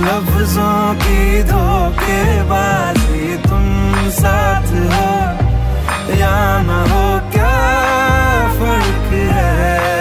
की लफ्जों की धोखेबाजी तुम साथ हो या ना हो क्या फ़र्क है?